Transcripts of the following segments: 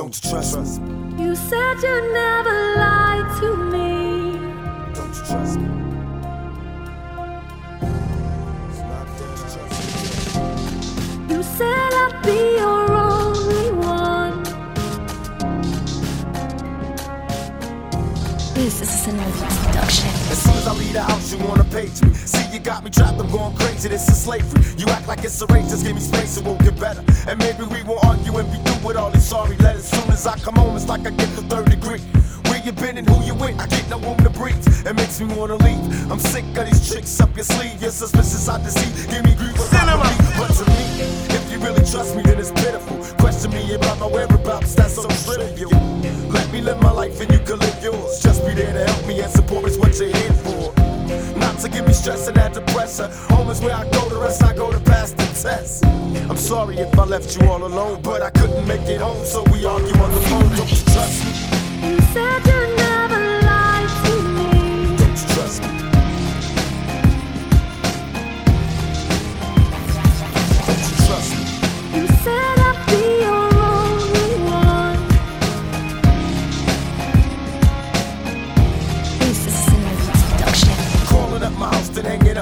Don't you trust me? You said you never lied to me. Don't you trust me? It's not that you trust me. You said I'd be This is a Cinema Beats production. As soon as I leave the house, you wanna page me. See, you got me trapped, I'm going crazy. This is slavery. You act like it's a race, just give me space, it won't get better. And maybe we won't argue and be through with all these sorry letters. Soon as I come home, it's like I get the third degree. Where you been and who you with? I get no room to breathe. It makes me wanna leave. I'm sick of these tricks up your sleeve. You're suspicious, I deceive. Give me grief with Cinema. But to me, if you really trust me, then it's pitiful. Question me about my whereabouts, that's so trivial. Let me live my life and you can live yours. Just be there to help me and support is what you're here for. Not to give me stress and add to pressure. Home is where I go, the rest I go to pass the test. I'm sorry if I left you all alone, but I couldn't make it home, so we argue on the phone. Don't you trust me?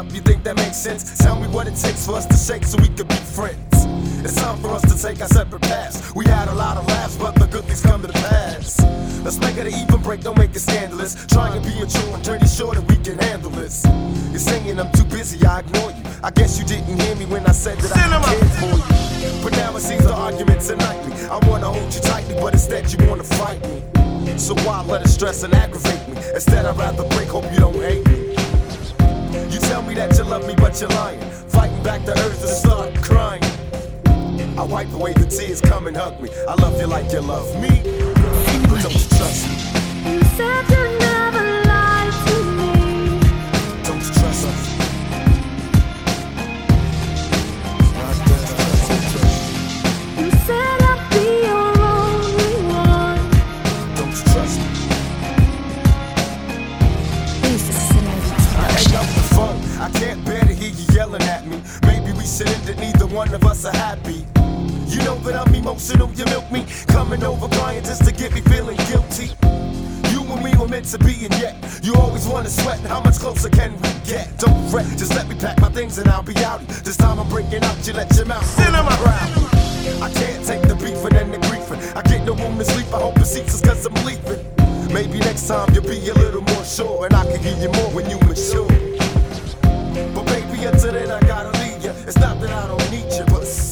Up, you think that makes sense? Tell me what it takes for us to shake so we could be friends. It's time for us to take our separate paths. We had a lot of laughs, but the good things come to the pass. Let's make it an even break, don't make it scandalous. Try and be a true and pretty sure that we can handle this. You're saying I'm too busy, I ignore you. I guess you didn't hear me when I said that I cared for you. But now it seems the arguments are nightly. I wanna hold you tightly, but instead you wanna fight me. So why let it stress and aggravate me? Instead, I'd rather break, hope you don't hate me. You tell me that you love me, but you're lying. Fighting back the urge to start crying. I wipe away the tears, come and hug me. I love you like you love me. But don't you trust me? You one of us are happy. You know that I'm emotional, you milk me. Coming over crying just to get me feeling guilty. You and me were meant to be, and yet you always wanna sweat. How much closer can we get? Don't fret, just let me pack my things and I'll be out. This time I'm breaking out, you let your mouth. Cinema proud. I can't take the beefing and the griefing. I get no room to sleep, I hope it seats us cause I'm leaving. Maybe next time you'll be a little more sure, and I can give you more when you mature. But baby, until then I gotta ya. It's not that I don't need you, but